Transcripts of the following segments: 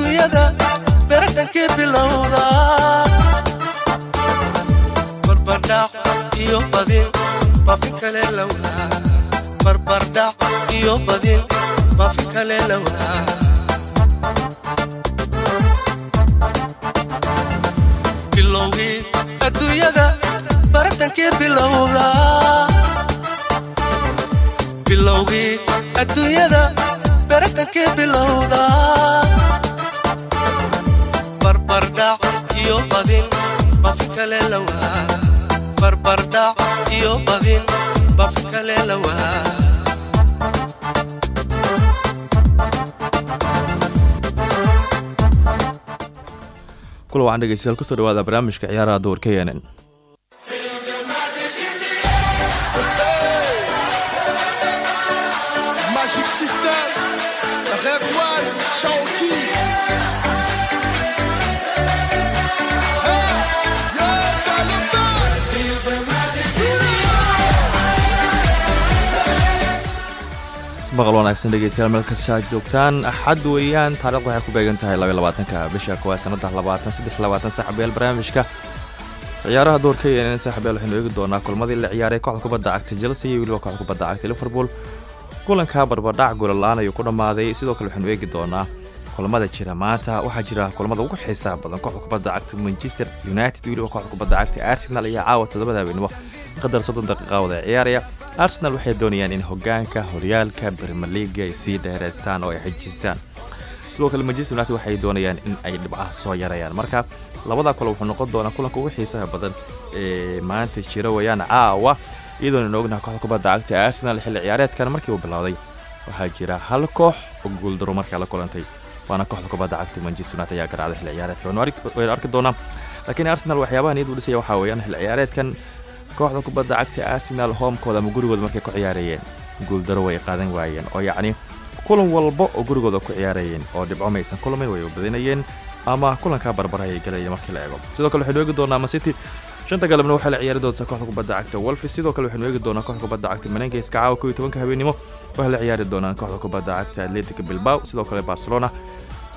adduunyada beratankii bilowda. Barbardhac iyo badin bafi kale lawaa barbardhac iyo badin bafi kale lawaa bilowgii adduunyada baratankii bilowda kale lawaa barbardhac iyo badin kula waxaan dhegeystayaal ku soo dhawaada barnaamijka ciyaaraha duwarka yenen maqal wanaagsan dhegeystayaal meel kasta aad joogtaan. Axad weeyaan taarikhdu waxay ku beegan tahay labaatanka bisha koowaad sanada labaatan saddex labaatan saaxiibayaal barnaamijka. Ciyaaraha doorka yenen saaxiibayaal waxaynu eegi doonaa kulmadii la ciyaaray kooxda kubadda cagta chelsea iyo weliba kooxda kubadda cagta liverpool. Kulanka barbardhac goolala'aan ayuu ku dhammaaday sidoo kale waxaynu eegi doonaa kulamada jira maanta. Waxaa jira kulamada ugu xiisaha badan kooxda kubadda cagta manchester united weliba kooxda kubadda cagta arsenal iyo caawa toddobada habeenimo qadar soddon daqiiqa wada ciyaaraya. Arsenal waxay doonayaan in hogaanka horyaalka bermer leaga ay sii dheereystaan oo ay xejistaan sidoo kale manchester united waxay doonayaan in ay dhibcaha soo yarayaan. Marka labada kale wuxuu noqon doonaa kulanka ugu xiisaha badan ee maanta jira weeyaan caawa iyadoona na ognaha kooxda kubadda cagta arsenal xilli ciyaareedkan markii uu bilowday. Waxaa jira hal koox oo guuldaro markaa la kulantay waana kooxda kubadda cagta manchester united ayaa garaacday xilli ciyaareedka waynu arki doonaa. Laakiin arsenal waxyaabaha niyad u dhisaya waxaa weeyaan xilli ciyaareedkan kooxda kubadda cagta arsenal homekooda ama gurigooda markay ku ciyaarayeen. Guuldaro way qaadan waayeen oo yacni kulan walba oo gurigooda ku ciyaarayeen oo dhibco maysan kulmin way badinayeen ama kulankaa barbara ayay markii la eego. Sidoo kale waxaynu eegi doonaa masity shanta galabna waxay la ciyaari doontaa kooxda kubadda cagta wolfis sidoo kale waxaynu eegi doonaa kooxda kubadda cagta menengeska caawa kow iyo tobanka habeenimo waxay la ciyaari doonaan kooxda kubadda cagta atletic bilbao. Sidoo kale barcelona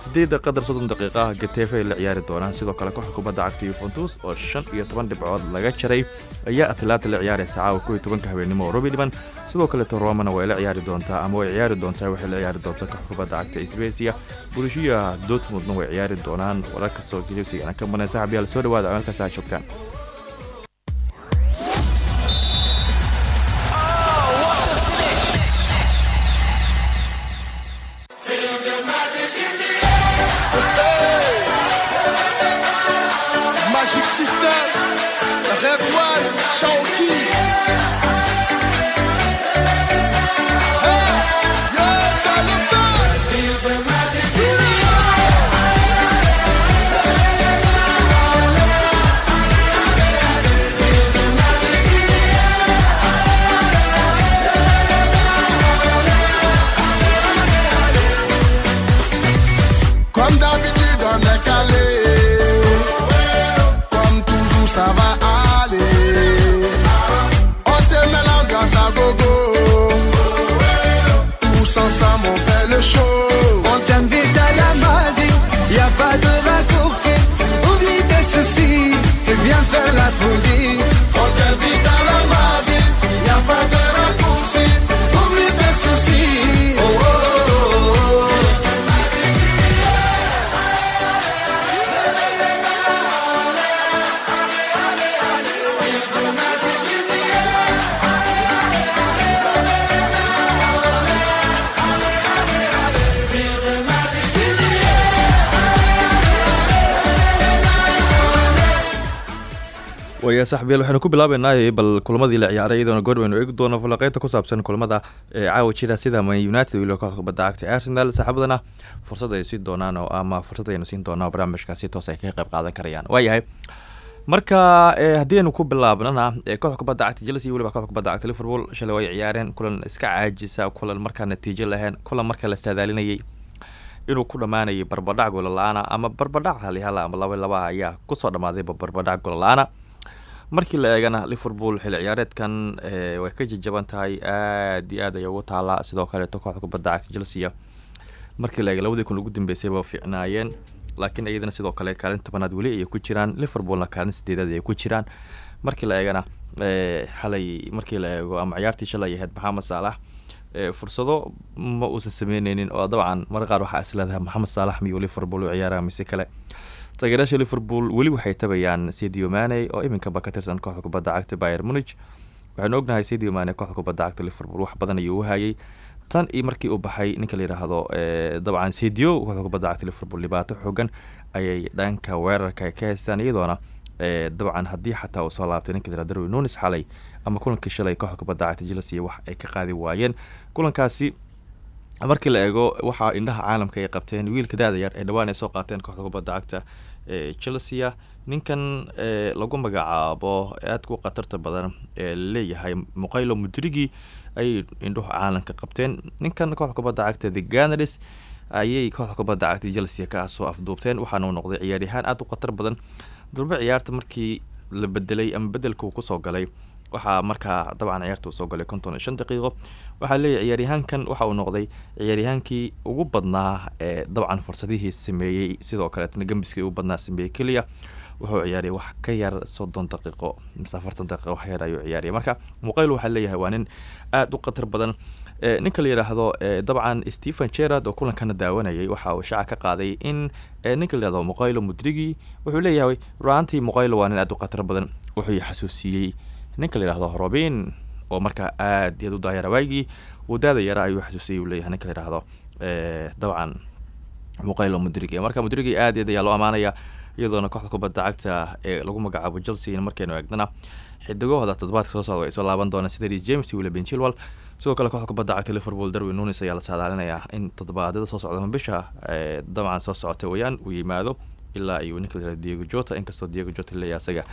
sideedda qadar soddon daqiiqa ah gatefe ay la ciyaari doonaan. Sidoo kale kooxda kubadda cagta yuventus oo shan iyo toban dhibcood laga jaray ayaa atlanta la ciyaaraysa caawa kow tobanka habeenimo oo robi dhiban sidoo kaleto romana way la ciyaari doontaa ama way ciyaari doontaa waxay la ciyaari doontaa kooxda kubadda cagta sbesia bulishiya dortmundna way ciyaari doonaan. Wararka soo geliysigana ka banan saaxiibyaal soo dhawaada meelkaas aad joogtaan saaxiibyaal waxaynu ku bilaabeynaa bal kulamadii la ciyaaray iyadoona goor waynu eegi doono falaqeynta ku saabsan kulamada caawa jira sida man united weliba kooxda kubadda arsenal. Saaxiibadana fursad ay siin doonaan oo ama fursad aynu siin doonaa oo barnaamijka si toos ay kaga qayb qaadan karayaan. Waayahay marka eh, haddii aynu ku bilaabnana eh, kooxda kubadda chelsea weliba kooxda kubadda liverpool shalay way ciyaareen kulan iska caajisa kulan markaa natiijo lahayn kulan marka la saadaalinayay inuu ku dhammaanayay barbadhac golola'aana ama barbadhac halihal ama laba laba ayaa ku soo dhammaaday barbadhac golola'aana markii la eegana liverpool xilli ciyaareedkan way ka jajaban tahay aad iyo aad ayay ugu taalaa sidoo kaleeto kooxda kubadda cagta chelsea markii la eega labadii kun ugu dambeysay fiicnaayeen. Laakiin iyadana sidoo kale kaalin tobanaad weli ayay ku jiraan. Liverpoolna kaalin sideedaad ayay ku jiraan. Markii la eegana eh, xalay markii la eego ama ciyaartii shalay ahayd maxamed saalax eh, fursado ma uusan sameyneynin oo dabcan mar qaar waxaa isleedahay maxamed saalax miyuu liverpool u ciyaaraha mise kale taageerayaasha liverpool weli waxay tabayaan sadio mane oo iminkaba ka tirsan kooxda kubadda cagta bayer munich. Waxaanu ognahay sadio mane kooxda kubadda cagta liverpool wax badan ayuu u hayay. Tan iyo markii uu baxay ninka la yidhaahdo eh, dabcan sadio kooxda kubadda cagta liverpool dhibaato xoogan ayay dhanka weerarka ka haystaan iyadoona eh, dabcan haddii xataa uu soo laabtay ninka la yihahdo darwin nunes xalay ama kulankii shalay kooxda kubadda cagta chelsea wax ay ka qaadi waayeen. Kulankaasi markii la eego waxaa indhaha caalamka ay qabteen wiilka daada yar ee dhawaan ay soo qaateen kooxda kubadda cagta ee chelsea ninkan ee lagu magacaabo aad ku khatarta badan ee la leeyahay muqaylo mudrigi ayay indhuhu caalamka qabteen. Ninkan kooxda kubadda cagta the ganars ayay kooxda kubadda cagta chelsea ka soo afduubteen waxaana uu noqday ciyaaryahaan aad u khatar badan. Durbe ciyaarta markii la bedelay ama bedelka uu ku soo galay waxaa markaa dabcan ciyaarta uu soo galay konton shan daqiiqo waxaa leeyahay ciyaaryahaankan waxa uu noqday ciyaaryahaankii ugu badnaa ee dabcan fursadihii sameeyey. Sidoo kaleetna gembiskii ugu badnaa sameeyey keliya wuxuu ciyaaray wax ka yar soddon daqiiqo mise afartan daqiiqo wax yar ayuu ciyaariyay. Marka muqayl waxaa leeyahay waa nin aada u khatar badan ninka la yidhaahdo dabcan stephen gerard oo kulankana daawanayay. Waxa uu shaaca ka qaaday in ninka la yidhahdo muqaylo mudrigi. Wuxuu leeyahay ruaantii muqaylo waa nin aada u khatar badan. Wuxuu xasuusiyey ninka la yidhahdo robin oo markaa aad iyo aad u daayara waagii uu daada yara ayuu xasuusiyey uu leeyahay ninka la yidhahdo eh, dabcan muqaylo mudrigi marka mudrigi aad iyo aad ayaa loo amaanaya iyadoona kooxda kubadda cagta ee lagu magacaabo chelsea markaynu eegnana xidigahooda toddobaadka soo socda ay soo laaban doonaan sida Reece james iyo william chilwell. Sidoo kale kooxda kubadda cagta liverpool darwin nunes ayaa la saadaalinayaa in toddobaadyada soo socda ama bisha dabcan soo socota weeyaan uu yimaado ilaa iyo ninka la diego jota. Inkastoo diego jota leeyahay asaga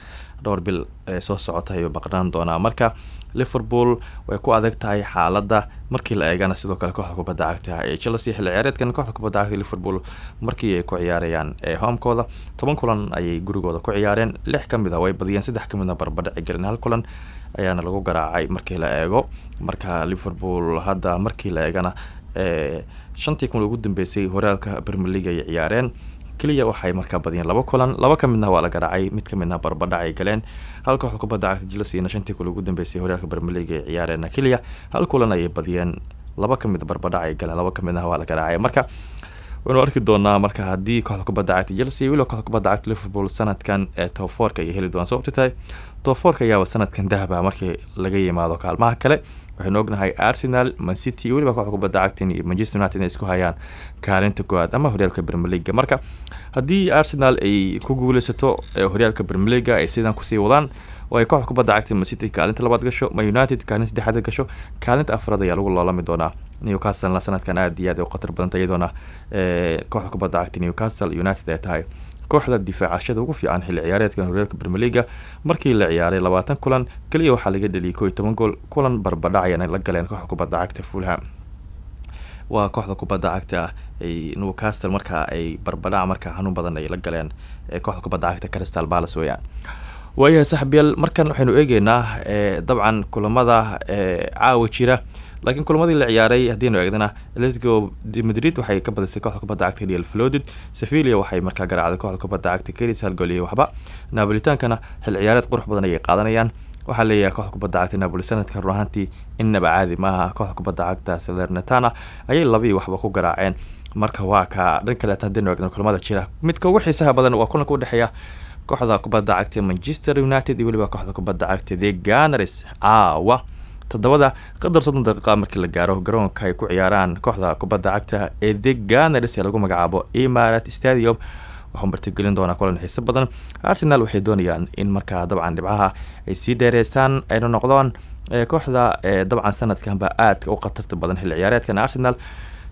dhowr bil ee soo socota ayuu baqnaan doonaa. Marka liverpool way ku adag tahay xaaladda markii la eegana sidoo kale kooxda kubadda cagta ee chelsea xilli ciyaareedkan kooxda kubadda cagta liverpool markii ay ku ciyaarayaan ee homekooda toban kulan ayay gurigooda ku ciyaareen lix ka mid a way badiyeen saddex ka midna barbadhaci hal kulan ayaana lagu garaacay markii la eego. Marka liverpool hadda markii la eegana ee shantii kun ugu dambeysay horaalka league ayay ciyaareen keliya waxay markaa badiyeen laba kulan. Laba ka midna waa la garaacay mid ka midna barbadhac ay galeen. Hal kooxda kubadda cagta chelsea shantii kulan ugu dambeysay horyaalka premier league ay ciyaareen keliya hal kulan ayay badiyeen. Laba ka mid barbadhac galeen laba ka midna waa la garaacay. Marka waynu arki doonaa marka haddii kooxda kubadda cagta chelsea weliba kooxda cagta liverpool sanadkan ee tofoorka ayay heli doonaan. Sababto tahay tofoorka ayaaba sanadkan dahaba markii laga yimaado kaalmaha kale waxaynu ognahay arsenal mancity weliba kooxda kubadda cagta iyo manchester united inay isku hayaan kaalinta koowaad ama horyaalka league marka haddii arsenal ay ku guuleysato ee horyaalka league ay sidan ku sii wadaan oo ay kooxda kubadda cagta mancity kaalinta labaad gasho ma united kaalinta saddexaad gasho kaalinta afraad ayaa lagu loolami doonaa newcastlena sanadkan aad iyo aad u khatar badanta iyadoona kooxda kubadda cagta newcastle united ay tahay kooxda difaacashada ugu fiican xilli ciyaareedkan horyaalka leaga markii la ciyaaray labaatan kulan keliya waxaa laga dheliyay koo toban gool kulan barbadhac la galeen kooxda kubadda cagta fulham. Waa kooxda kubadda cagta newcastle markaa ay barbadhac markaa xanuun badan ay la galeen kooxda kubadda cagta crystal palace weeyaan. Waayahay saxbiyaal markan waxaynu eegeynaa dabcan kulamada caawa jira laakiin kulamadii la ciyaaray haddiinu eegdana atletico madrid waxay ka badisay kooxda kubadda cagta real flodid sevilla waxay markaa garaacday kooxda kubadda cagta keris hal gool iyo waxba napolitaankana xil ciyaareed qurux badan ayay qaadanayaan. Waxaa leeyahay kooxda kubadda cagta napoli sanadka run ahaantii innaba caadi maaha kooxda kubadda cagta salernatana ayay labii waxba ku garaaceen. Marka waa ka dhan kaleeta haddiinu eegno kulamada jira. Midka ugu xiisaha badan waa kulanka udhexeeya kooxda kubadda cagta manchester united iyo kooxda kubadda cagta the ganars caawa toddobada qadar soddon daqiiqa markii la gaaro garoonka ay ku ciyaaraan kooxda kubadda cagta ee ganars ee lagu magacaabo imarat stadium. Waxuu martigelin doonaa kulan xiiso badan. Arsenal waxay doonayaan in markaa dabcan dhibcaha ay sii dheereystaan ayna noqdaan kooxda dabcan sanadkanba aadka u khatarta badan xilli ciyaareedkan. Arsenal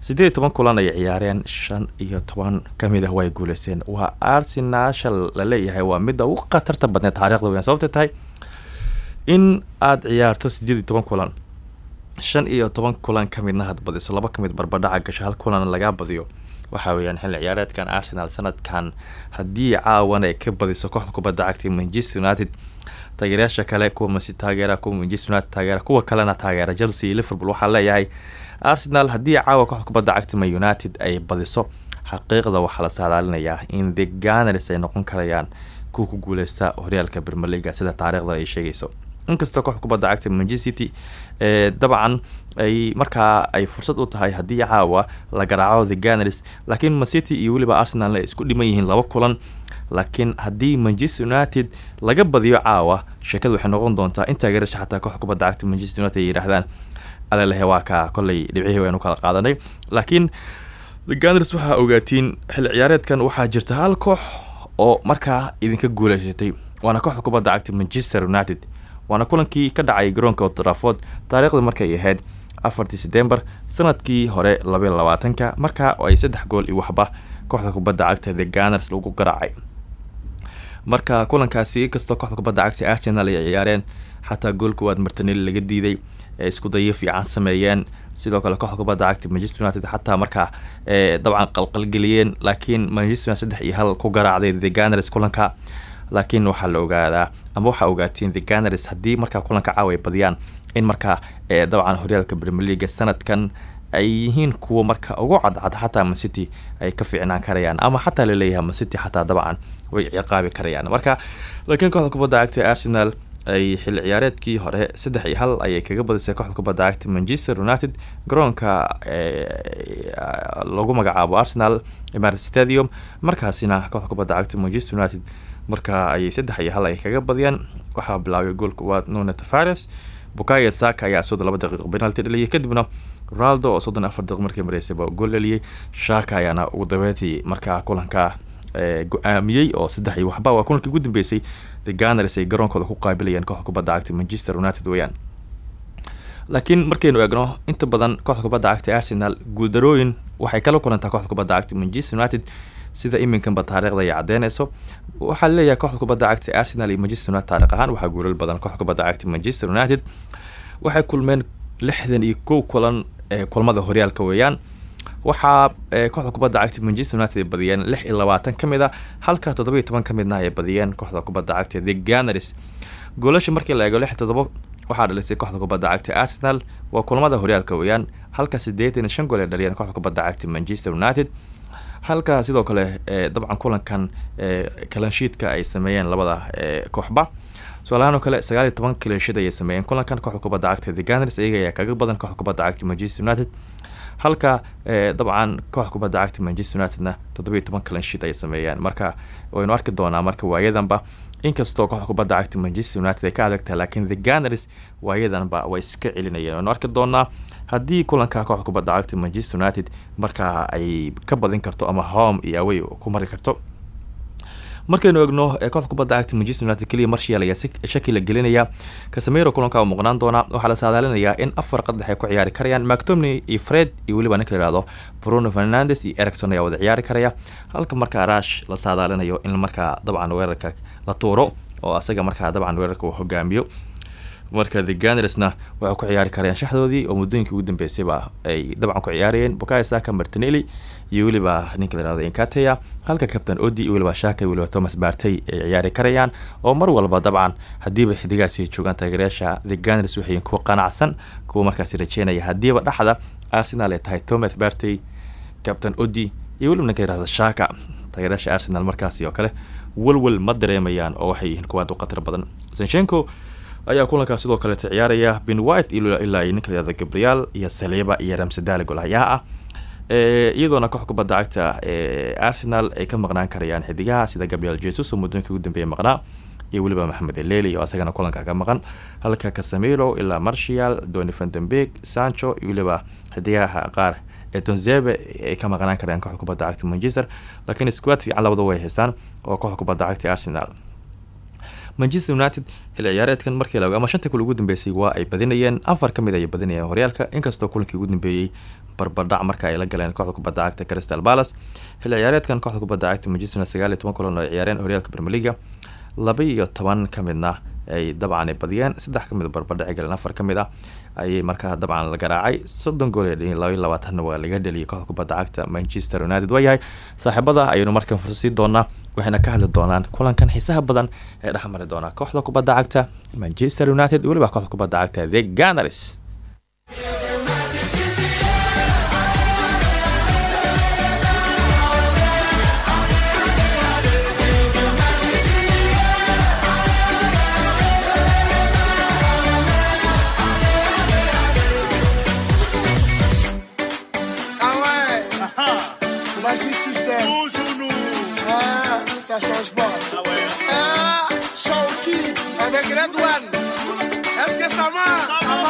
siddeed iyo toban kulan ayay ciyaareen shan iyo toban ka mid ah way guuleysteen. Waa arsenashal la leeyahay waa midda ugu khatarta badneed taarikhda weyan sababta tahay in aada ciyaarto siddeed iyo toban kulan shan iyo toban kulan ka midna had badiso laba ka mid barbadhaca gasho hal kulan lagaa badiyo. Waxaa weeyaan xilli ciyaareedkan arsenal sanadkan haddii caawan ay ka badiso kooxda kubadda cagta manchester united taageerayaasha kale kuwa taageera kuwa manchester united taageera kuwa kalena taageera chelsea iyo liverpool. Waxaa leeyahay arsenal haddii caawa kooxda kubadda cagta man united ay badiso xaqiiqda waxaa la saadaalinayaa in the ganars ay noqon karayaan kuwa ku guuleysta horyaalka leaga sida taariikhda ay sheegayso inkastoo kooxda kubadda cagta manchester city ee dabcan ay markaa ay fursad u tahay haddii caawa la garaaco the ganars laakiin macity iyo weliba arsenal ay isku dhiman yihiin laba kulan. Laakiin haddii manchester united laga badiyo caawa sheekadu waxay noqon doontaa in taageerasha xataa kooxda kubadda cagta manchester united ay yidhaahdaan. Alalehe waa ka kolley dhibcihii kala qaadanay. Laakiin the ganars waxaa ogaatiin xilli ciyaareedkan waxaa jirta hal koox oo markaa idinka guuleysatay waana kooxda kubadda cagta manchester united waana kulankii ka dhacay garoonka old trafford taariikhda markay ahayd afartii setembar sannadkii hore labaiy labaatanka markaa ay saddex gool iyo waxba kooxda kubadda cagta the ganars lagu garaacay. Marka kulankaasi inkastoo kooxda kubadda cagta arsenal ay ciyaareen xataa gool kuwaad martinelli laga diiday ee isku dayo fiican sameeyeen. Sidoo kale kooxda kubadda cagta manchester united xataa markaa dabcan qalqalgeliyeen laakiin manchester united saddex iyo hal ku garaacday the ganars kulanka laakiin waxaa la ogaadaa ama waxaa ogaatiin the ganars haddii markaa kulanka caawa badiyaan in markaa dabcan horyaalka premier leaga sanadkan ay yihiin kuwa marka ugu cadcad xataa macity ay ka fiicnaan karayaan ama xataa la leeyahay macity xataa dabcan way ciqaabi karayaan. Marka laakiin kooxda kubadda cagta arsenal ay xilli ciyaareedkii hore saddex iyo hal ayay kaga badisay kooxda kubadda cagta manchester united. Garoonka lagu magacaabo arsenal emirates stadium. Markaasina kooxda kubadda cagta manchester united marka ayay saddex iyo hal ay kaga badiyeen waxaa bilaabay goolka waa nune tavares. Bukayo saka ayaa soddon laba daqiiqo penalty dhaliyay kadibna ronaldo oo soddon afar daqiiq markii mareysayba gool dhaliyay. Shaka ayaana ugu dabeetii markaa kulanka go'aamiyey oo saddex iyo waxba waa kulankii ugu dambeysay. The ganars ay garoonkooda ku qaabilayeen kooxda kubadda cagta manchester united weeyaan. Laakiin markaynu eegno inta badan kooxda kubadda cagta arsenal guuldarooyin waxay kala kulantaa kooxda kubadda cagta manchester united sida iminkanba taariikhda ay cadeynayso waxaa la leeyahay kooxda kubadda cagta arsenal iyo manchester united taarikh ahaan waxaa guulal badan. Kooxda kubadda cagta manchester united waxay kulmeen lixdan iyo kow kulan ee kulmada horyaalka weeyaan. Waxaa kooxda kubadda cagta manchester united ay lix iyo labaatan ka mid a halka toddoba iyo toban ka midna ay badiyeen kooxda kubadda cagta the ganars goolasha markii la eego lix toddoba waxaa dhalisay kooxda kubadda cagta arsenal. Waa kulamada horyaalka weeyaan halka siddeetan iyo shan gool ay dhaliyeen kooxda kubadda cagta manchester united halka sidoo kale dabcan kulankan kalanshiidka ay sameeyeen labada kooxba. Su'aalahaan oo kale sagaal iyo toban kalanshiid ayay sameeyeen. Kulankan kooxda kubadda cagta the ganars iyaga ayaa kaga badan kooxda cagta manchester united. Halka dabcan kooxda kubadda cagta manchester unitedna toddoba iyo toban ay sameeyeen. Marka waynu arki doonaa marka waayadanba inkastoo kooxda kubadda cagta manchester united ay ka adagtahay laakiin the ganars waayadanba way iska celinayeen. Waynu arki doonaa haddii kulanka kooxda kubadda cagta manchester united markaa ay ka badin karto ama home iyo away ku mari karto. Markaynu egno kooxda kubadda cagta manchester united keliya marshial ayaa shaki la gelinaya casemiro kulanka muuqnaan doona waxaa la saadaalinayaa in afar qadax ay ku ciyaari karayaan. Mactomney iyo fred iyo weliba ninka la yihahdo bruno fernandes iyo ericson ayaa wada ciyaari karaya. Halka markaa rash la saadaalinayo in markaa dabcan weerarka la tuuro oo asaga markaa dabcan weerarka uu hogaamiyo marka the ganersna waxay ku ciyaari karayaan shaxdoodii oo muddooyinkii ugu dambeysayba ay dabcan ku ciyaarayeen bukayo saka martinelli iyo weliba ninka la yihahdo inkateya halka captain odi iyo weliba shaka iyo weliba thomas bartey ay ciyaari karayaan oo mar walba dabcan haddiiba xidigaasi ay joogaan the ganers waxay kuwa qanacsan kuwa markaasi rajeynaya haddiiba dhexda arsenal ay tahay thomas bartey captain odi iyo weliba ninka la yihahdo shaka. Arsenal markaasi oo kale walwal ma dareemayaan oo waxay yihiin kuwaad u khatar badan. Sanchenko ayaa kulankaas sidoo kaleeta ciyaaraya bin white ilaa iyo ninka layihahdo gabriel iyo saliba iyo ramsadali golhayaha ah. Iyadoona koox kubadda cagta arsenal ay ka maqnaan karayaan xidigaha sida gabriel jesus oo muddooyinkii ugu dambeeyay maqnaa iyo weliba maxamed eleli oo asagana kulanka ka maqan. Halka casamiro ilaa martial doni vandenberg sancho iyo weliba xidigaha qaar ee donzebe ay ka maqnaan karayaan kooxda kubadda cagta manchester. Laakiin squad fiican labada way haystaan oo kooxda kubadda cagta arsenal manchester united xilli ciyaareedkan markii la ama shanta kul ugu dambeysay waa ay badinayeen. Afar ka mid ay badinayeen. Horyaalka inkastoo kulankii ugu dambeeyey barbardhac marka ay la galeen kooxda kubadda cagta crystal palace. Xilli ciyaareedkan kooxda kubadda cagta manchester sagaal iyo toban kulan oo ay ciyaareen horyaalka premier leaga laba iyo toban ka midna ay dabcan badiyeen. Saddex ka mid a barbadhaci galeen. Afar ka mid ah ayay markaa dabcan la garaacay. Soddon gool labaatanna waa laga dheliyay kooxda kubadda cagta manchester united. Waayahay saaxiibada ayaynu markan fursii doonaa waxayna ka hadli doonaan kulankan xiisaha badan ee dhexmari doona kooxda kubadda cagta manchester united weliba kooxda kubadda cagta the gunners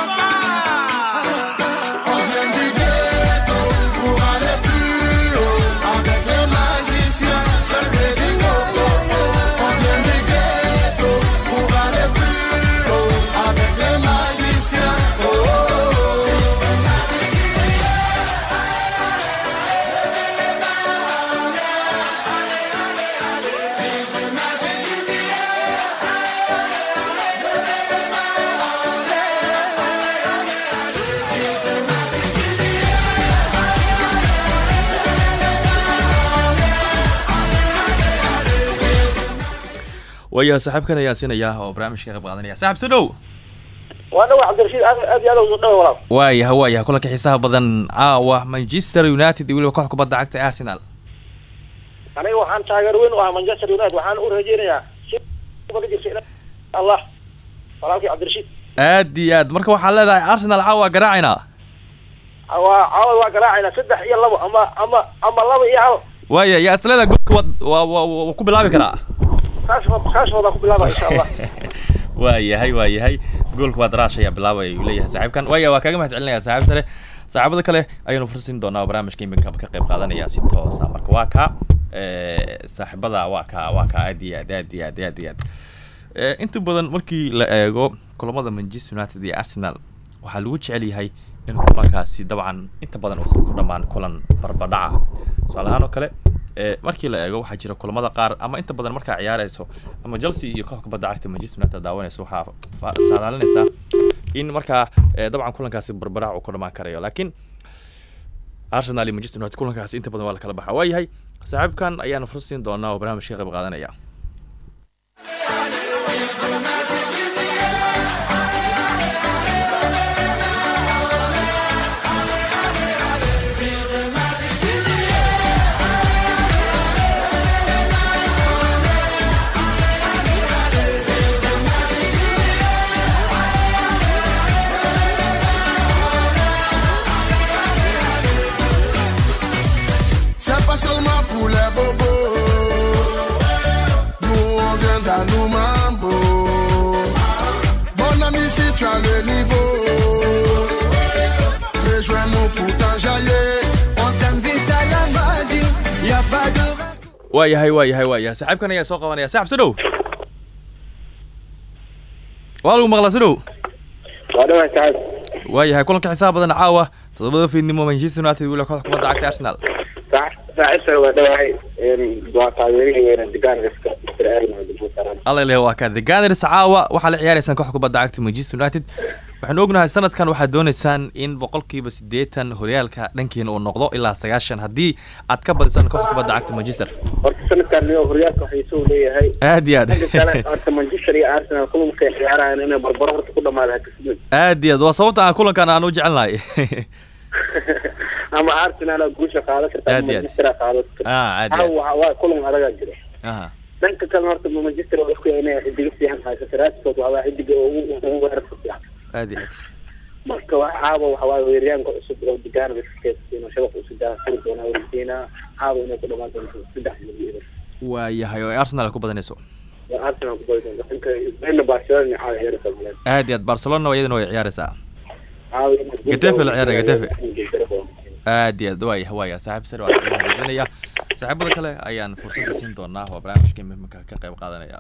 marche waayaha saaxiibkan ayaan siinayaa oo barnaamijka ka qayb qaadanaya. Saaxib soo dhow. Waa dhawa cabdirashiid aad iyo aad ugu walaal kulanka xiisaha badan caawa manchester united iyo weliba kooxda kubadda cagta arsenal. Aniga waxaan taageer weyn u ahaa manchester united waxaan u rajeynayaa allah. Walaalkii cabdirashiid. Aad iyo aad. Marka waxaad leedahay arsenal caawa garaacayna. Waa caawad waa garaacayna saddex iyo labo ama ama ama laba iyo hal. Waaya yaa isleeda goolka waa waa waa ku bilaabi karaa insha allah waayahay waayahay. Goolka waa daraash ayaa bilaabaya ayuu leeyahay saaxiibkan waaya waa kaaga mahad saaxiib sare. Saaxiibada kale ayaynu fursin doonaa oo barnaamijka iminka ka qayb qaadanaya si toosa marka waa kaa eh, saaxiibada waa kaa waa kaa aad iyo aad aad iyo aad aad iyo aad. Eh, inta badan markii la eego kulamada manchester united iyo arsenal waxaa lagu jecel yahay in kulankaasi dabcan inta badan uusan ku dhammaan kulan barbadhaca. Tusaale ahaan oo kale markii la eego waxaa jira kulamada qaar ama inta badan markaa ciyaareyso ama chelsea iyo kooxda kubadda cagta manchester united daawanayso waxaa saadaalinaysaa in markaa dabcan kulankaasi barbadhac uu ku dhammaan karayo laakiin arsenal iyo manchester united kulankaasi inta badan waa la kala baxa waayahay saaxiibkan ayaanu fursad siin doonaa oo barnaamijka ka qayb qaadanaya t'enjailler. On t'invite à la magie, y a pas de waayahay waayahay waayahay saaxiibkan ayaa soo qabanaya. Saaxib soo dhow waa lagu maqlaa soo dhow waa kulanka xisaab badan caawa. Toddobada fiidnimo manchester united wila kooxda kubadda cagta arsenal. Alla ilaahay waa kaa the gunners caawa. Waxaa la ciyaaraysaan kooxda kubadda cagta manchester united waxaanu ognahay sanadkan waxaad dooneysaan in boqolkiiba siddeetan horyaalka dhankiina uu noqdo ilaa sagaashan. Haddii aad ka badisaan kooxda kubadda cagta manchester. Horta sanadkan horyaalka waxaysuu leeyahay. Aad iyo aad. Horta manchester iyo arsenal kulanka ciyaarayaan inay barbaro horta ku dhamaada hakasmin aad iyo aad. Waa sababta aan kulankan aan u jecelnahay. Ama arsenal guusha qaadan karta Aad iyo aad. ah kulan adagaa jira. Dhanka kale horta manchester waa isku inay xidiga fiican haysato rashford waa waa xidiga ugu weerarka fiican aad iyo aad. Marka waa caawa waxa waaye weeryaanka cusub oo degaana iskakeedsiino shabaqa u soo daafuri doonaa warsiinaa caawa inay ku dhamaan doonto saddex milyan waayahay oo ay arsenal ay ku badanayso? Waa arsenal ku barcelona caawa ciyaaraysa aad iyo aad barcelona iyadana way ciyaaraysaa. Caawa Getafe la ciyaaraya. Getafe. aad iyo aad waaya waaya saaxiib sare waa mahadcelinaya saaxiibada kale ayaan fursadda siin doonaa oo barnaamijka muhimka ka qayb qaadanaya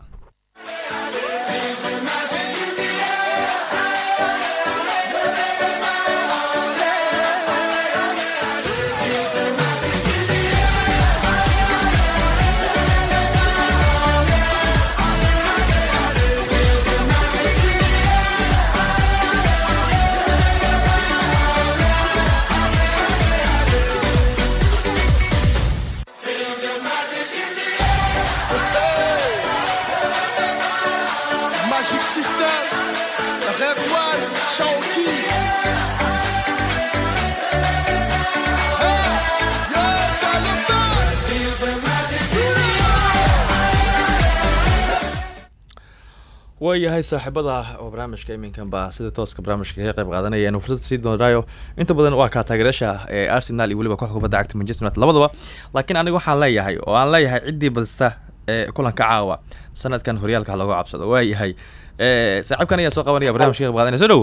waayahay saaxiibada oo barnaamijka iminkan baa sida tooska barnaamijka kaga qayb qaadanaya inuu fursad sii doonaayo inta badan waa kaa taageerasha ee arsenal iyo weliba kooxda kubadda cagta manchester united labadaba. Laakiin aniga waxaan leeyahay oo aan leeyahay ciddii badista ee kulanka caawa sanadkan horyaalka looga cabsado. Waayahay ee saaxiibkan ayaa soo qabanaya barnaamijka ka qayb qaadanaya. Soo dhow.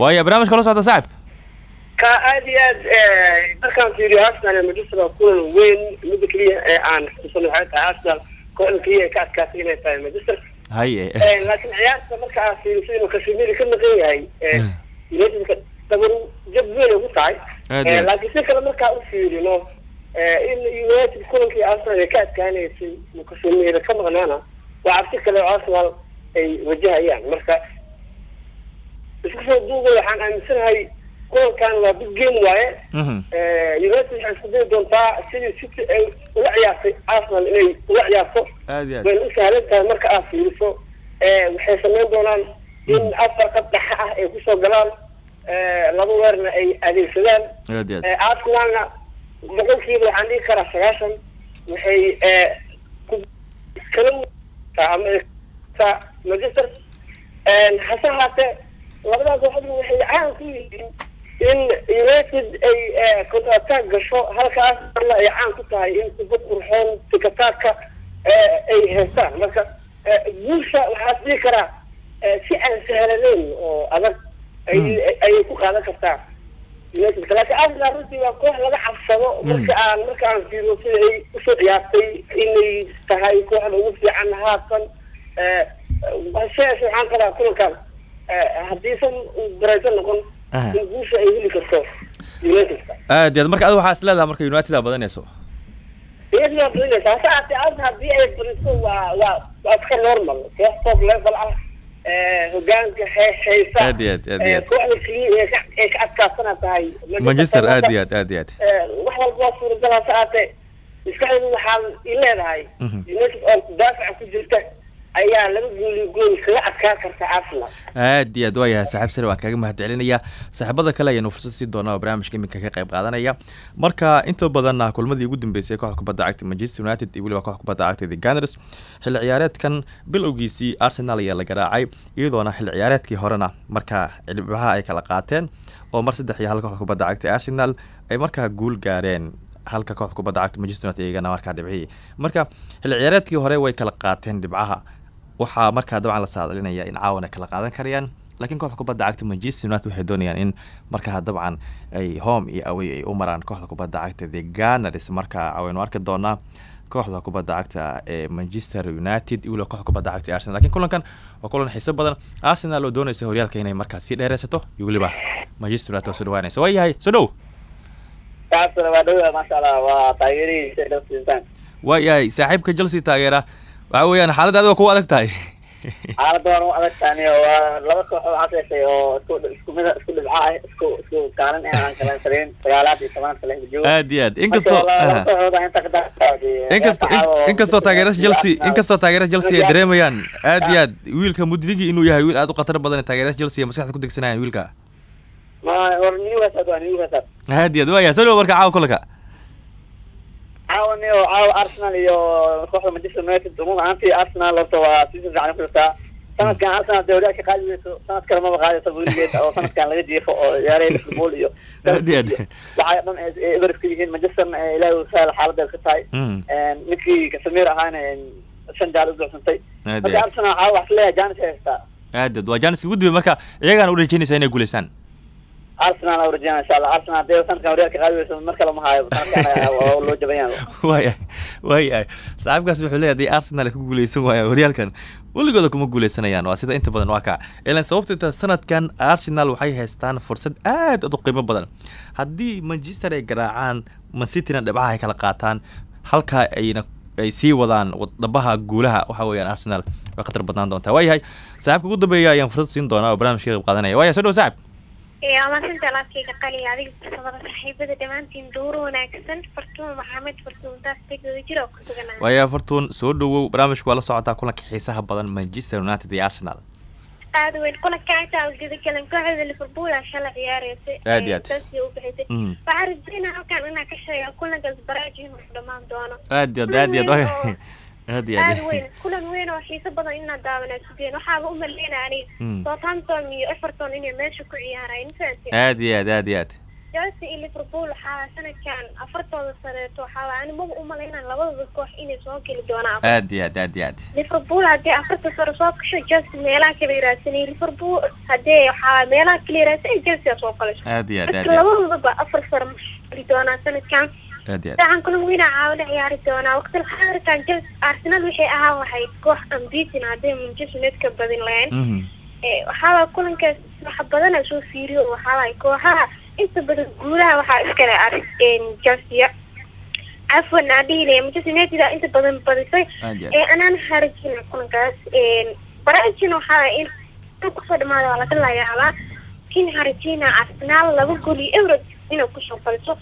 Waaya barnaamijka la socda saaxib ka aad iyo aad markaan fiiriyo arsenal manchester kulan weyn midda keliya ee aan xusuusan waxay tahay arsenal kooxda keliya ka adkaatay inay tahay manchester haye laakiin ciyaarta marka aad fiiriso inuu kashmiri ka maqan yahay unitedka dabar jab weyn ugu tahay. Laakiin si kale markaa u fiirino in united kulankii arsenal ay ka adkaanaysay uu kashmiri ka maqnaana waa cabsi kale oo arsenal ay wajahayaan. Marka isku soo duubay waxaan aaminsanahay kulankan waa big game waaye. Mhm. united waxay isku dayi doontaa sidii city ay ula ciyaartay arsenal inay ula ciyaarto. Wayna u sahlan tahay marka aad fiiriso. Waxay samayn doonaan in afar qad dhexe ah ay ku soo galaan. Laba weerna ay adeegsadaan. Arsenalna boqolkiiba waxaan dhihi karaa sagaashan waxay kala manchester. Hase haatee labadaa kooxoodna waxay caan ku yihiin in united ay counter attack gasho halka arsenalna ay caan ku tahay in kubad qurxoon tikataaka ay haystaan marka guusha waxaad dhihi karaa si aan sahlanayn oo adag ay ayay ku qaadan kartaa united. Laakiin arsenal runtii waa koox laga cabsado marka aan marka aan fiiriyo sida ay u soo ciyaartay inay tahay kooxda ugu fiican haatan shees waxaan qabaa kulankan haddiisan barayso noqon Aad iyo aad. Marka adiga waxaa is leedahay marka united aa badanayso. Haddii ay bariso waa waa waa iska normal. Top level ah hogaanka he- haysa Aad iyo aad, aad iyo aad. kooxda keliya ee ka adkaasana tahay. Manchester aad iyo aad aad iyo aad. Wax walba waa suuragal hase haatee maskaxdeedu waxaa i leedahay. Mhm. united oo daafaca ku jirta ayaa laba gooli gool kaga adkaa karta arsenal aad iyo aad waayahay saaxiib sare waan kaaga mahad celinaya saaxiibada kale ayaanu fursad sii doonaa oo barnaamijka iminka ka qayb qaadanaya. Marka inta badan kulmadii ugu dambeysay kooxda kubadda cagta manchester united iyo weliba kooxda kubadda cagta the gunners xilli ciyaareedkan bilowgiisii arsenal ayaa la garaacay iyadoona xilli ciyaareedkii horena marka cilbaha ay kala qaateen oo mar saddex iyo hal kubadda cagta arsenal ay markaa guul gaareen halka kooxda kubadda cagta manchester united iyagana markaa dhibcihii. Marka xilli ciyaareedkii hore way kala qaateen dhibcaha waxaa markaa dabcan la saadalinaya in caawan ay kala qaadan karayaan laakiin kooxda kubadda cagta manchester united waxay doonayaan in markaa dabcan ay home iyo away ay u maraan kooxda kubadda cagta the gunners. Markaa waynu arki doonaa kooxda kubadda cagta ee manchester united iyo weliba kooxda kubadda cagta ee arsenal. Lakiin kulankan waa kulan xiiso badan. Arsenal oo doonaysa horyaalka inay markaa sii dheereysato iyo weliba manchester united oo soo dhawaanaysa. Waa yahay soo dhow waa yahay saaxiibka chelsea taageera waxa weeyaan xaaladda adiga kugu adag tahay xaaladda waan u adag tahay waa laba koox oo waxaad yeeshay oo isku isku mid isku dhibco ah isku isku kaalin ah aan kala sareyn sagaalaad iyo toban kale joogo aad iyo aad. Inkastoo kooxood daafaday inkastoo in- taageerada chelsea inkastoo taageerada chelsea ay dareemayaan aad iyo aad wiilka mudrigi inuu yahay wiil aad u khatar badan taageerada chelsea ay maskaxda ku degsanayaan wiilka. Aad iyo aad. Waaya soo dhow marka caawa kulanka caawan iyo caawa arsenal iyo kooxda manchester united umad ahaantii arsenal horta waa si fiican ku jirtaa sanadkan arsenal dee horyaalka qaadi weyso sanad kale maba qaadayso weligeed oo sanadkan laga jiifo oo ciyaaraya liverpool iyo waxay dhan ay- ay everest ka yihiin manchesterna ee ilaahay uu sahla xaaladeed ka tahay. Ninkii kasamir ahaana shan jaal u marka arsenal caawa wax leeyahay janis ay haystaa aad iyo aad. Waa jaanis ugu dibay marka iyagaana u rajeynaysaa inay guuleysaan arsenal aa urajeyna insha allah arsenal hadee sanadkan horyaalka qaadi weyso mar kale ma haayo sanadkan loo jabayaan waaya saaxiibkaas wuxuu leeyahay haddii arsenal ku guuleysan waayaan horyaalkan weligooda kuma guuleysanayaan waa sida inta badan waa kaa ilan sababta inta sanadkan arsenal waxay haystaan fursad aad aad u qiimo badan. Haddii manchester ay garaacaan mancityna dhibcaha ay kala qaataan halkaa ayna ay sii wadaan dhabaha guulaha waxa weeyaan arsenal way khatar badnaan doontaa. Waayahay saaxiibka ugu dambeeya ayaan fursad siin doonaa oo barnaamijka ka qayb qaadanaya. Waaya soo dhow saaxib maasinta alaabkayga qali adiga farsamada saaxiibada dhammaantiin duuro wanaagsan fartuun maxamed fartuun daas degdada jira oo ku suganaa waayaa fartuun soo dhawow barnaamijka waa la socotaa kulanka xiisaha badan manchester united iyo arsenal aada weyn kulanka xitaa gudagalan kooxda liverpool aa shala ciyaareysa Aad iyo aad. u bixisay waxaan rajeynaa halkan inaan ka sheega kulankaas baraaji inuu dhammaan doono aad iyo aad aad iyo aad kulan weyn oo xiiso badan inaan daawanaa sugeen waxaaba u maleynaa Mm. southampton iyo everton inay meesha ku fahanteen aad iyo aad aad iyo aad chelsea iyo liverpool waxaa sanadkan afartooda sareeto waxaa animaba u malaynaa labadooda koox inay soo geli doonaan aad iyo aad aad iyo aad liverpool haddii afarta sare soo gasho chelsea meelaha kala yiraahsanay liverpool haddii waxaa meelaha kala yiraahsanay chelsea soo galayso aad iyo aad aad labadoodaba afar sare ma geli doonaan sanadkan aad iyo aad. Saxan kulan weyna caawina ciyaari doonaa waqtil xaadirkan chelsea arsenal waxay ahaan waxay koox ambitin hadday manchester united ka badin lahayn. Mhm. ee waxaaba kulankaas waxa badana soo fiiriyo waxaaba kooxaha inta badan guulaha waxaa iskale ar- chelsea. Cafwan aan dhihi lahay manchester united aa inta badan badisay. Ee anaan harajina kulankaas barajina waxaa in ku soo dhamaada waa laga layaabaa. Laakiin harajina arsenal laba gool iyo euro inay ku soo badiso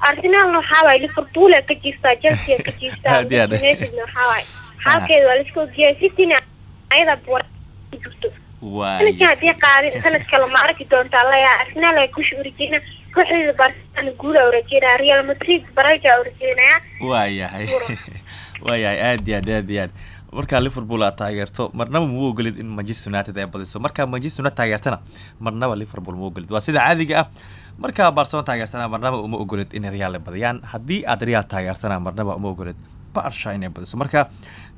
arsenalna waxaa waaye liverpool aa ka jiiftaa chelsea ka manchester unitedna waxaa waaye xaalkeeda waa laiska ogyahay cityna ayada jirto sanadkan haddii qaadin sanad kale ma arki doontaa layaa arsenal ay kusha urajeyna kooxdeeda barcelona guula urajeyna real madrid baraja urajeynaya waayahay waayahay aad iyo aad aad iyo aad markaa liverpool aad taageerto marnaba ma ogolid in manchester united ay badiso markaa manchester united taageertana marnaba liverpool ma ogolid waa sida caadiga ah markaa barcelona taageertana marnaba uma ogolid inay real ay badiyaan. Haddii aad real taageertana marnaba uma ogolid barsha inay badiso. Marka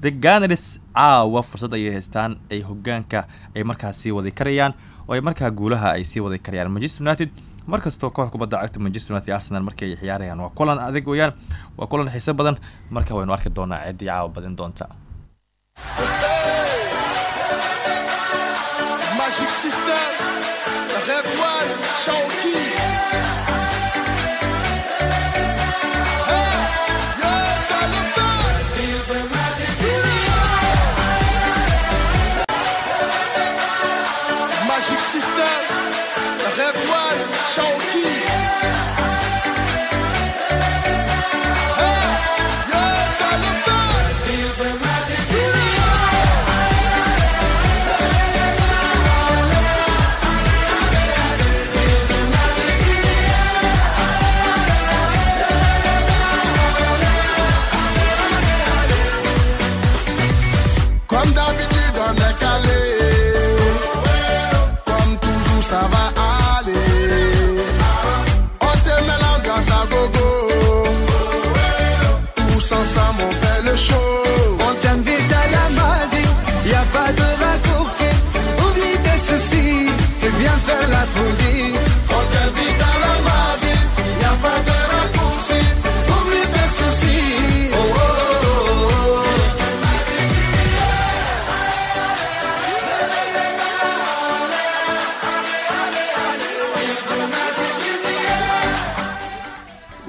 the gunners caawa fursad ayay haystaan ay hogaanka ay markaa sii wadi karayaan oo ay markaa guulaha ay sii wadi karayaan. Manchester united markastoo koox kubadda cagta manchester united arsenal markay ay ciyaarayaan waa kulan adag weeyaan waa kulan xiiso badan. Marka waynu arki doonaa ciddii caawa badin doonta Yeah.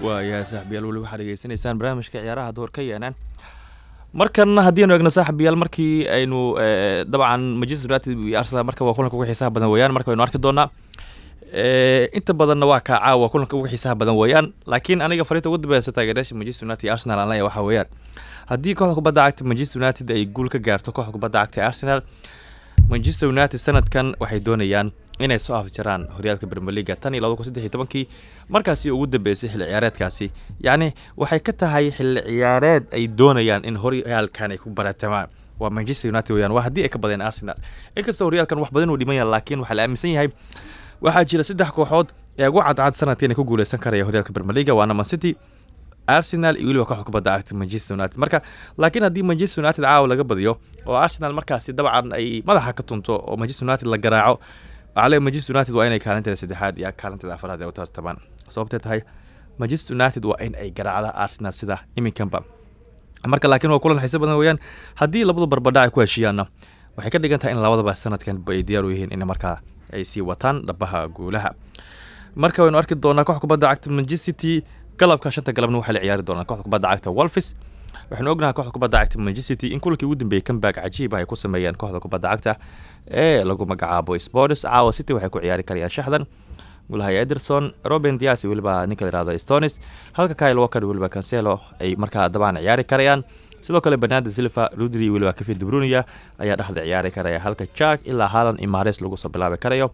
Waayahay saaxiibayaal weli waxaad dhegeysanaysaan barnaamijka ciyaaraha doorka yeenaan. Markan haddiinu eegno saaxiibayaal markii aynu eh, dabcan manchester united arsenal marka waa kulanka ugu xiisaha badan weeyaan marka waynu arki doonaa. Eh, inta badanna waa kaa caawa kulanka ugu xiisaha badan weeyaan laakiin aniga fariinta ugu dambeysa taageerayaasha manchester united arsenal aan leeyahay waxaa weeyaan. Haddii kooxda kubadda cagta manchester united ay guul ka gaarto kooxda kubadda cagta arsenal manchester united sanadkan waxay doonayaan inay soo afjaraan horyaalka leaga tan iyo laba kun saddex iyo tobankii markaasi ugu dambeysay xilli ciyaareedkaasi yacni waxay ka tahay xilli ciyaareed ay doonayaan in horyaalkan ay ku baratamaan. Waa manchester united weyaan waa haddii ay ka badeen arsenal. Inkasta horyaalkan wax badan uu dhiman laakiin waxaa la aaminsan yahay waxaa jira saddex kooxood ee ugu cadcad sanadka inay ku guuleysan karaya horyaalka leaga waana man city arsenal iyo weliba kooxda kubadda cagta manchester united. Marka laakiin haddii manchester united caawa laga badiyo oo arsenal markaasi dabcan ay madaxa ka tunto oo manchester united la garaaco leeyahay manchester united waa inay kaalinteeda saddexaad iyo kaalinteeda afraad ay u sababtee tahay manchester united waa in ay garaacda arsenal sida iminkanba marka laakiin waa kulan xiiso badan weeyaan haddii labadu barbadhac ay ku heshiiyaanna waxay ka dhigan tahay in labadaba sanadkan ay diyaar u yihiin in markaa ay sii wataan dhabaha guulaha. Marka waynu arki doonaa kooxda kubadda cagta manchester city galabka shanta galabna waxay la ciyaari doonaa kooxda kubadda cagta wolfis waxaanu ognahay kooxda kubadda cagta manchester city in kulankii ugu dambeeyey comeback cajiib ay ku sameeyeen kooxda kubadda cagta ee lagu magacaabo sports caawa city waxay ku ciyaari karayaan shaxdan. Golahay ederson robin dias weliba ninka la yihahdo stonis halka kyle walker weliba cancelo ay markaa dabcan ciyaari karayaan. Sidoo kale bernardo silva rudri weliba kevin debrunia ayaa dhexda ciyaari karaya halka jack ilaa haalan iyo mahares lagu soo bilaabi karayo.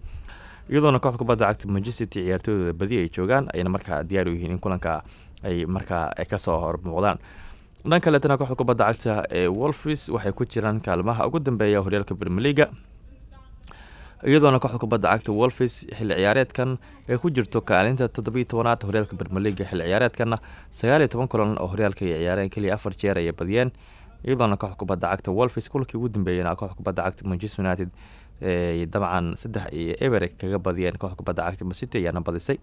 Iyadoona kooxda kubadda cagta manchester city ciyaartooydooda badi ay joogaan ayna markaa diyaar u yihiin in kulanka ay markaa ka soo hormuuqdaan dhan kaleetana kooxda kubadda cagta ee wolfris waxay ku jiraan kaalmaha ugu dambeeya horyaalka brmeliga iyadoona kooxda kubadda cagta wolfis xilli ciyaareedkan ay ku jirto kaalinta toddobiiy tobanaad horyaalka brmeliga xilli ciyaareedkana sagaal iyo toban kulan oo horyaalka ay ciyaareen keliya afar jeer ayay badiyeen. Iyadoona kooxda kubadda cagta wolfis kulankii ugu dambeeyana kooxda kubadda cagta manchester united dabcan saddex iyo eber kaga badiyeen kooxda kubadda cagta masity ayaana badisay.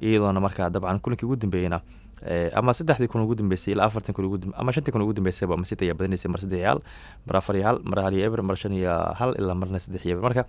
Iyadoona markaa dabcan kulankii ugu dambeeyena ama saddexdii kun ugu dambeysay ilaa afartan kun ama shantii kun ugu dambeysayba masity ayaa badinaysay mar saddex iyo hal mar afar iyo hal mar hal iyo eber mar shan iyo hal ilaa marna saddex iyo eber. Marka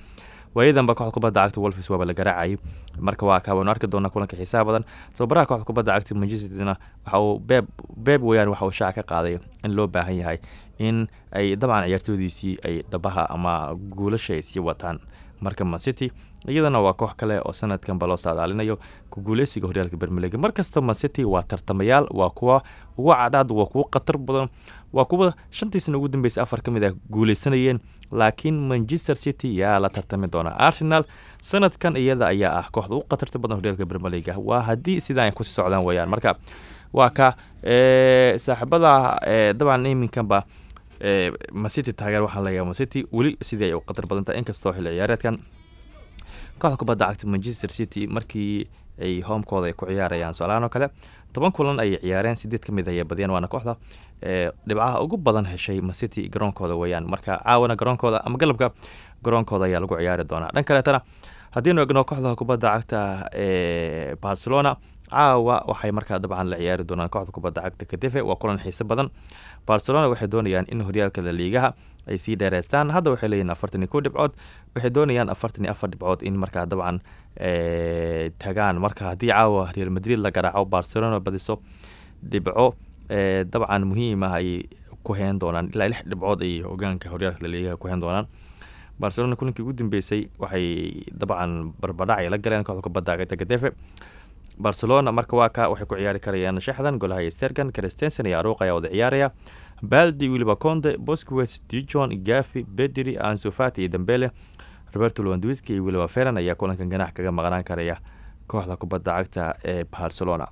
waayadanba kooxda kubadda cagta wolfis waaba la garaacayay marka waa kaa arki doonaa kulanka xiisaha badan. Tababaraha kooxda kubadda cagta manchesterna waxa uu beeb beeb weyaan waxa uu shaaca ka qaaday in loo baahan yahay in ay dabcan ciyaartoodiisii ay dhabaha ama guulasha ay sii wataan. Marka mancity iyadana waa koox kale oo sanadkanba loo saadaalinayo ku guuleysiga horyaalka bermelig markasta mancity waa tartamayaal waa kuwa ugu cadcad waa kuwa khatar badan waa kuwa shantii sana ugu dambeysay afar ka mid ah guuleysanayeen laakiin manchester city yaa la tartami doonaa arsenal sanadkan iyada ayaa ah kooxda u khatarta badan horyaalka bermeliga waa haddii sidaa ay ku sii socdaan weyaan marka waa ka saaxiibada dabcan iminkanba macity taageer waxaa leeyahay macity weli sidii ay u khatar badan tahay. Inkastoo xilli ciyaareedkan kooxda kubadda cagta manchester city markii ay homekooda ay ku ciyaarayaan so-alaan oo kale toban kulan ayay ciyaareen sideed ka mid ayay badiyeen waana kooxda dhibcaha ugu badan heshay macity garoonkooda weeyaan. Marka caawana garoonkooda ama galabka garoonkooda ayaa lagu ciyaari doonaa. Dhan kaleetana haddiinu egno kooxda kubadda cagta ee barcelona caawa waxay markaa dabcan la ciyaari doonaan kooxda kubadda cagta kadefe waa kulan xiise badan. Barcelona waxay doonayaan in horyaalka la liigaha ay sii dheereystaan. Hadda waxay leeyihiin afartan iyo kow dhibcood. Waxay doonayaan afartan iyo afar dhibcood in markaa dabcan tagaan. Marka haddii caawa real madrid la garaaco barcelona badiso dhibco dabcan muhiim ah ayay ku heen doonaan. Ilaa lix dhibcood ay hogaanka horyaalka la liigaha ku heen doonaan. Barcelona kulankii ugu dambeysay waxay dabcan barbadhac ay la galeen kooxda kubadda cagta kadefe barcelona marka waa ka waxay ku ciyaari karayaan shaxdan golaha stergan christensen iyo aruuq wada ciyaaraya baldi wiliba conde bosquets dijon gafi bedri ansofati iyo dambele roberto lewandwiski iyo wiliba ferran ayaa kulankan ganax kaga maqnaan karaya kooxda kubadda cagta ee barcelona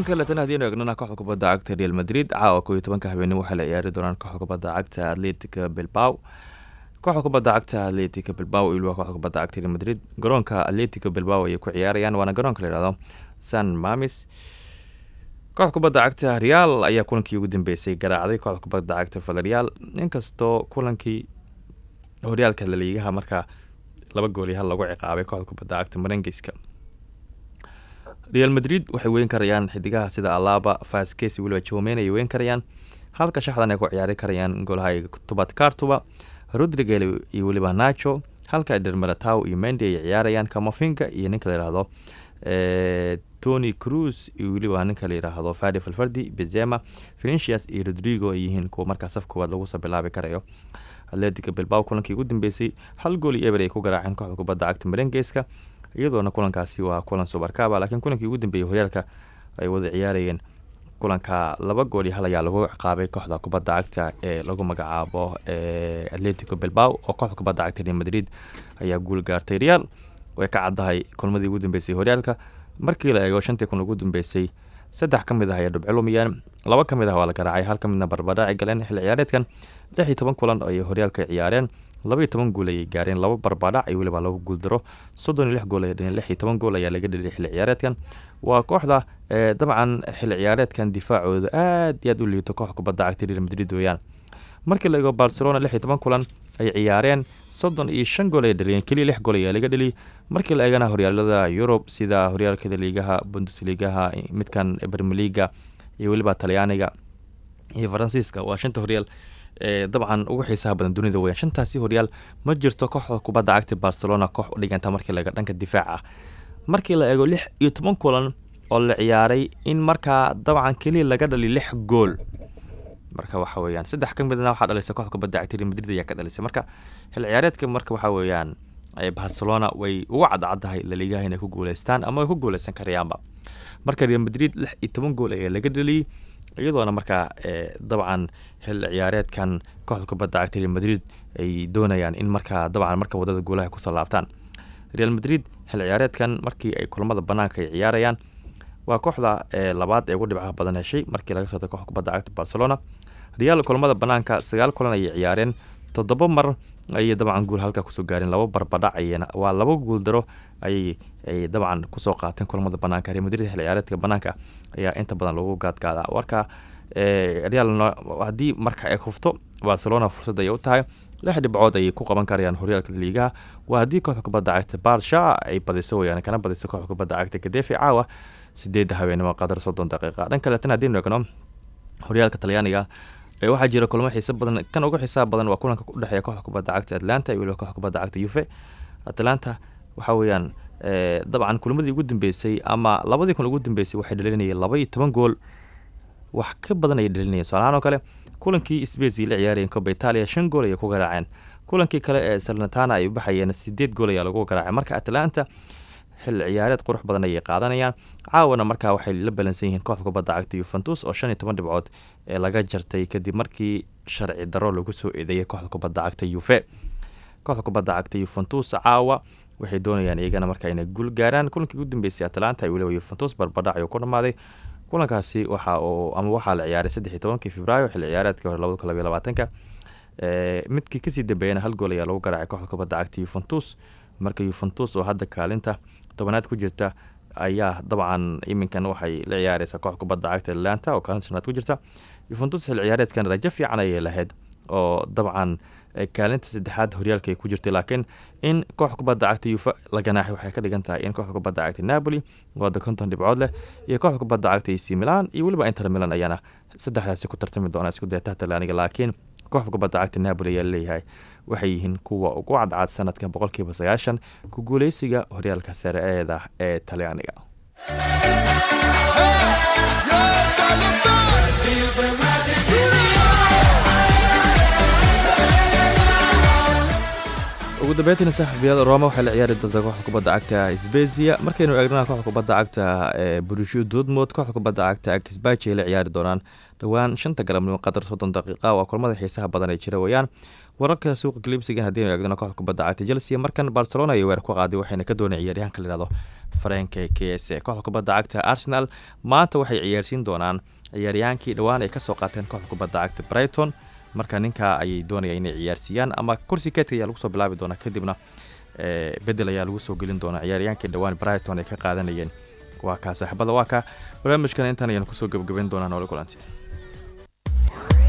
dhan kaletana haddiinu egnana kooxda kubadda cagta real madrid caawa koo iyo tobanka habeenimo waxay la ciyaari doonaan kooxda kubadda cagta atletica bilbao. Kooxda kubadda cagta atletica iyo weliba kooxda kubadda cagta real madrid garoonka atletica bilbao ayay ku ciyaarayaan waana garoonka la yihahdo san mamis kooxda kubadda cagta real ayaa kulankii ugu dambeysay garaacday kooxda kubadda cagta valerial inkastoo kulankii horyaalka laliigaha markaa laba gool iyo hal lagu ciqaabay kooxda kubadda cagta marengiska real madrid waxay weyn karayaan xidigaha sida alaba faskes weliba jomen ay weyn karayaan halka shaxdan ay ku ciyaari karayaan golaha tubad cartuba rodrigel iyo weliba nacho halka edermarataw iyo mendi ay ciyaarayaan kamofinga iyo ninka la yihahdo eh, tony cruz iyo weliba ninka la yidhaahdo fadi falfardi bezema venetius iyo rodrigo ay yihiin kuwa markaa saf koowaad lagu soo bilaabi karayo. Atletica bilbao kulankii ugu dambeysay hal gool iyo eber ay ku garaaceen kooxda kubadda cagta marengeyska iyadoona kulankaasi waa kulan subarkaaba laakiin kulankii ugu dambeeyey horyaalka ay wada ciyaarayeen kulanka laba gool iyo hal ayaa lagu ciqaabay kooxda kubadda cagta ee lagu magacaabo atletico bilbao oo kooxda kubadda cagta real madrid ayaa guul gaartay. Real way ka caddahay kulmadii ugu dambeysay horyaalka. Markii la eego shantii kun ugu dambeysay saddex ka mid ah ayaa dhibco lumiyeen laba ka mid ah waa la garaacay hal ka midna barbadhaaci galeen xilli ciyaareedkan. Lix iyo toban kulan ayay horyaalka ciyaareen laba iyo toban gool ayay gaareen laba barbadhac iyo weliba laba guul daro. Soddon iyo lix gool ayay dhigeen lix iyo toban gool ayaa laga dheliyay xilli ciyaareedkan. Waa kooxda eh, dabcan xilli ciyaareedkan difaacooda aad iyo aad u liito kooxda kubadda cagta real madrid weeyaan. Markii la eego barcelona lix iyo toban kulan ay ciyaareen. Soddon iyo shan gool ay dhaliyeen keliya lix gool ayaa laga dheliyay markii la eegana horyaalada yurub sida horyaalka liigaha bundesligaha midkan premier leaga iyo weliba talyaaniga iyo faransiiska. Waa shanta horyaal dabcan ugu xiisaha badan dunida weyaan shantaasi horyaal ma jirto kooxda kubadda cagta barcelona koox u dhiganta markii la eego dhanka difaaca ah. Markii la eego lix iyo toban kulan oo la ciyaaray in markaa dabcan keliya laga dhali lix gool. Marka waxa weeyaan saddex ka midna waxaa dhalisay kooxda kubadda cagta real madrid ayaa ka dhalisay. Marka xil ciyaareedka marka waxa weeyaan barcelona way ugu cadcaddahay laligaha inay ku guuleystaan ama ay ku guuleysan karayaanba marka real madrid lix iyo toban gool ayaa laga dhaliyey iyadoona markaa eh, dabcan xil ciyaareedkan kooxda kubadda cagta real madrid ay doonayaan in markaa dabcan marka waddada guulaha ay ku soo laabtaan. Real madrid xil ciyaareedkan markii ay kulamada banaanka ay ciyaarayaan waa kooxda eh, labaad ee ugu dhibcaha badan heshay markii laga soo tay kooxda kubadda cagta barcelona. Real kulamada banaanka sagaal kulan ayay ciyaareen toddoba mar ayay dabcan guul halka ku soo gaareen laba barbadhac waa laba guul daro ayay ay dabcan ku soo qaateen kulamada banaanka. Real madrid xil ciyaareedka banaanka ayaa inta badan lagu gaadgaadaa marka eh, real haddii marka ay hufto barcelona fursad ayay u tahay. Lix dhibcood ayay ku qaban karayaan horyaalka liigaha waa haddii kooxda kubadda cagta barsha ay badiso weyaan kana badiso kooxda kubadda cagta kadefi caawa sideedda habeenimo qadar soddon daqiiqa. Dhan kaleetana haddii nu egno horyaalka talyaaniga waxaa jira kulamo xiiso badan. Kan ugu xiisaha badan waa kulanka u dhexeeya kooxda kubadda cagta atlanta iyo kooxda kubadda cagta yuve atlanta waxa weeyaan dabcan kulamadii ugu dambeysay ama labadii kun ugu dambeysay waxay dhalinayeen laba iyo toban gool. Wax ka badan ayay dhalinayeen soalahaan oo kale kulankii sbesi la ciyaarayeen coba italia shan gool ayay ku garaaceen. Kulankii kale ee salnatana ay u baxayeen sideed gool ayaa lagu garaacay. Marka atlanta xil ciyaareed qurux badan ayay qaadanayaan. Caawana markaa waxay la balansan yihiin kooxda kubadda cagta yuventus oo shan iyo toban dhibcood ee laga jartay kadib markii sharci daro lagu soo eedeeyay kooxda kubadda cagta yuve kooxda kubadda cagta yuventus caawa waxay doonayaan iyagana marka inay guul gaaraan. Kulankii ugu dambeysay atlanta iyo weliba yuventus barbadhac ayuu ku dhamaaday. Kulankaasi waxa uu ama waxaa la ciyaaray saddex iyo tobankii februaayo xilli ciyaareedkii hore labada kun labayo labaatanka. Midkii ka sii dambeeyana hal gool ayaa lagu garaacay kooxda kubadda cagta yuventus marka yuventus oo hadda kaalinta tobanaad ku jirta ayaa dabcan iminkan waxay la ciyaareysaa kooxda kubadda cagta atlanta oo kaalinta shanaad ku jirta. Yuventus xil ciyaareedkan rajo fiican ayay lahayd oo dabcan eh, kaalinta saddexaad horyaalka ku jirtay. Laakiin in kooxda kubadda cagta yufa la ganaaxay waxay ka dhigan tahay in kooxda kubadda cagta napoli oo konton dhibcood leh iyo kooxda kubadda cagta ac milan iyo weliba inter milan ayaana saddexdaasi ku tartami doona isku dayataha talyaaniga laakiin kooxda kubadda cagta napoli ayaa leeyahay waxay yihiin kuwa ugu cadcad sanadka boqolkiiba sagaashan ku guuleysiga horyaalka sare eeda ee talyaaniga ugu dambeyntiina saaxiibayaal roma waxay la ciyaari doontaa kooxda kubadda cagta sbezia markaynu eegnana kooxda kubadda cagta ee borussia dortmund kooxda kubadda cagta kisbaji ay la ciyaari doonaan dhowaan shanta galabnimo qadar soddon daqiiqa waa kulmada xiisaha badan ay jira weeyaan. Wararka suuqa galibsigan haddii eegno kooxda kubadda cagta chelsea markan barcelona iyo weer ku qaaday waxayna ka doonay ciyaaryahanka la yihahdo frank k s kooxda kubadda cagta arsenal maanta waxay ciyaarsiin doonaan ciyaaryahaankii dhowaan ay ka soo qaateen kooxda kubadda cagta brighton. Marka ninkaa ayay doonayaan inay ciyaarsiiyaan ama kursi keedka ayaa lagu soo bilaabi doonaa kadibna eh, bedel ayaa lagu soo gelin doonaa. Ciyaaryahaankii dhowaan brighton ay ka qaadanayeen. Waa kaa saaxiibada waa kaa barnaamijkan intaan ayaan ku soo gebagabayn doonaa noola kulanti Yeah.